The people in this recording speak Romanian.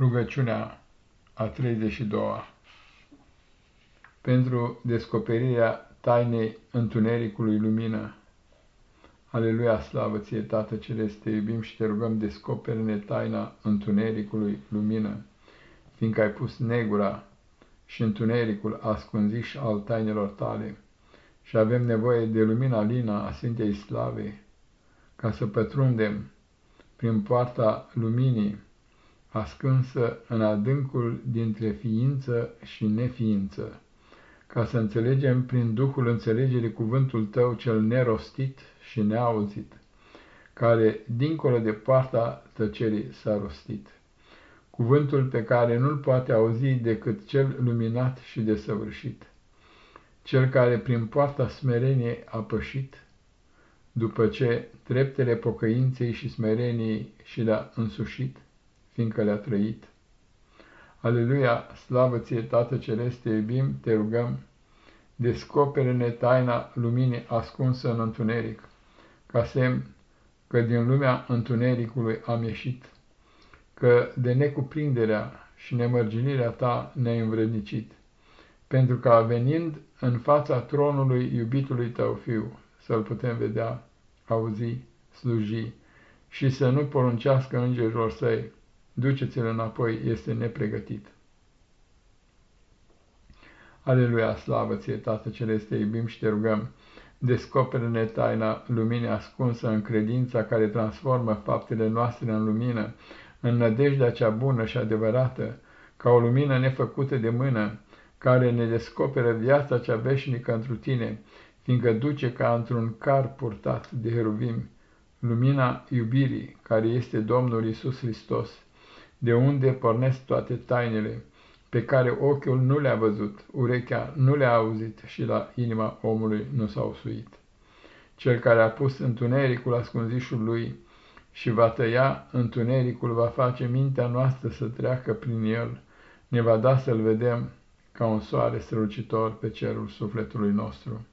Rugăciunea a 32-a Pentru descoperirea tainei întunericului lumină. Aleluia, slavă ție, Tată Celeste, te iubim și te rugăm, descoperi-ne taina întunericului lumină, fiindcă ai pus negura și întunericul ascunziș al tainelor tale. Și avem nevoie de lumina lina a Sfintei Slavei, ca să pătrundem prin poarta luminii, ascunsă în adâncul dintre ființă și neființă, ca să înțelegem prin Duhul înțelegerii cuvântul Tău cel nerostit și neauzit, care, dincolo de poarta tăcerii, s-a rostit. Cuvântul pe care nu-l poate auzi decât cel luminat și desăvârșit, cel care prin poarta smereniei a pășit, după ce treptele pocăinței și smereniei și le-a însușit, fiindcă le-a trăit. Aleluia, slavă ție, Tată Celeste, te iubim, te rugăm, descopere-ne taina luminii ascunsă în întuneric, ca semn că din lumea întunericului am ieșit, că de necuprinderea și nemărginirea ta ne-ai învrednicit, pentru că venind în fața tronului iubitului tău fiu, să-l putem vedea, auzi, sluji și să nu poruncească îngerilor săi, duceți-l înapoi, este nepregătit. Aleluia, slavă ție, Tată Celeste, iubim și te rugăm, descoperă-ne taina luminii ascunsă în credința care transformă faptele noastre în lumină, în nădejdea cea bună și adevărată, ca o lumină nefăcută de mână, care ne descoperă viața cea veșnică întru tine, fiindcă duce ca într-un car purtat de heruvim, lumina iubirii, care este Domnul Isus Hristos, de unde pornesc toate tainele, pe care ochiul nu le-a văzut, urechea nu le-a auzit și la inima omului nu s-au suit. Cel care a pus întunericul ascunzișul lui și va tăia întunericul, va face mintea noastră să treacă prin el, ne va da să-l vedem ca un soare strălucitor pe cerul sufletului nostru.